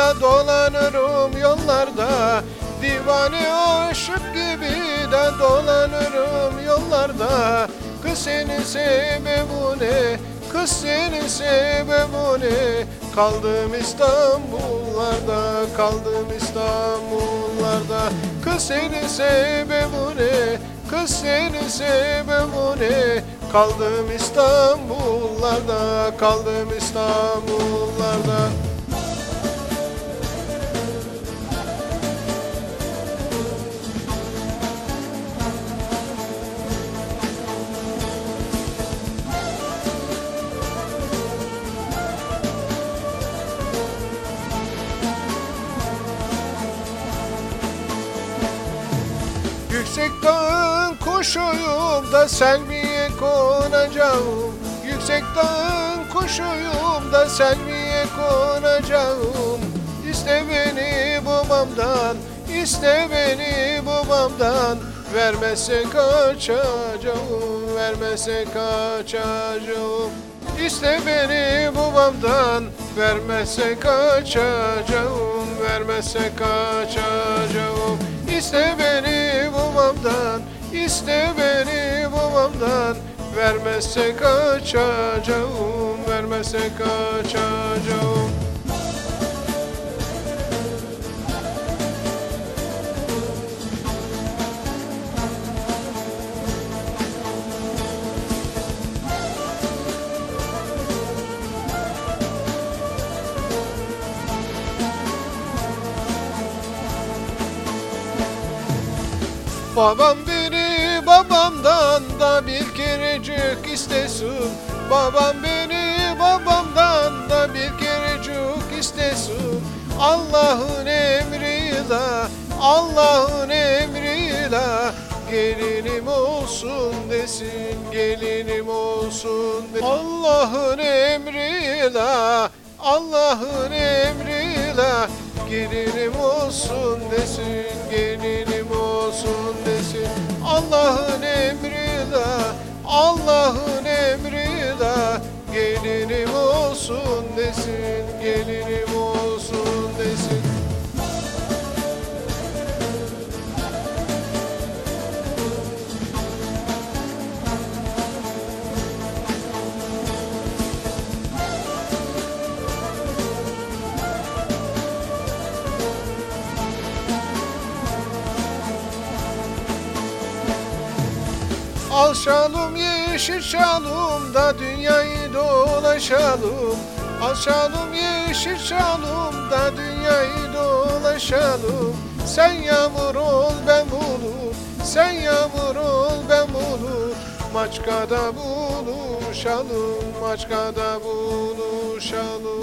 de dolanırım yollarda Divane aşık gibi de dolanırım yollarda Kız senin sebebu ne? Kız senin sebebu ne? Kaldım İstanbullarda, kaldım İstanbullarda Kız senin sebebu ne? Kız senin sebebu ne? Kaldım İstanbullarda, kaldım İstanbullarda Yüksek dağın kuşuyum da selviye konacağım. Yüksek dağın kuşuyum da selviye konacağım. İste beni babamdan, iste beni babamdan. Vermezse kaçacağım, vermezse kaçacağım. İste beni babamdan, vermezse kaçacağım, vermezse kaçacağım İste beni babamdan, iste beni babamdan. Vermezse kaçacağım, vermezse kaçacağım Babam beni babamdan da bir kerecik istesin. Babam beni babamdan da bir kerecik istesin. Allah'ın emriyle, Allah'ın emriyle Gelinim olsun desin, gelinim olsun desin. Allah'ın emriyle, Allah'ın emriyle Gelinim olsun desin, gelinim olsun desin. Allah'ın emriyle, Allah'ın emriyle Gelinim olsun desin, gelinim Al şalım yeşil şalım da dünyayı dolaşalım. Al şalım yeşil şalım da dünyayı dolaşalım. Sen yağmur ol ben bulut Sen yağmur ol ben bulut Maçkada buluşalım Maçkada buluşalım